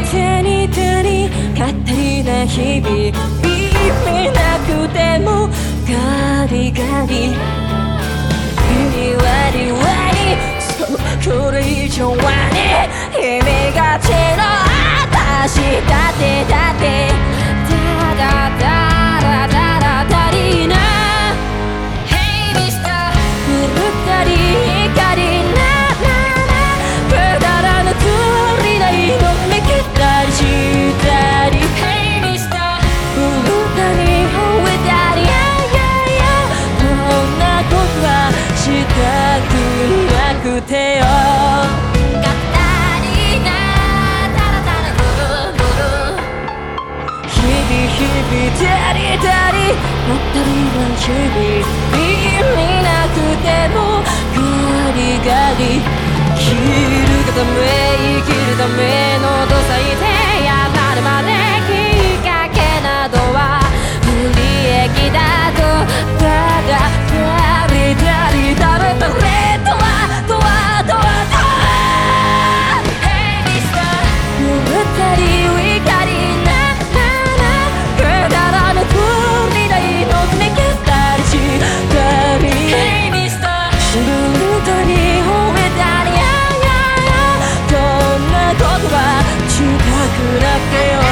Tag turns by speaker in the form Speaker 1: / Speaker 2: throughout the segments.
Speaker 1: 手に手に勝手な日々意味なくてもガリガリ。意味割り割りそこれ以上はね意味がちの私だってだってだだだ足りない。Hey Mister うったり。まったりな日々意味なくてもガリガリくなってよ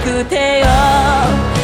Speaker 1: くてよ。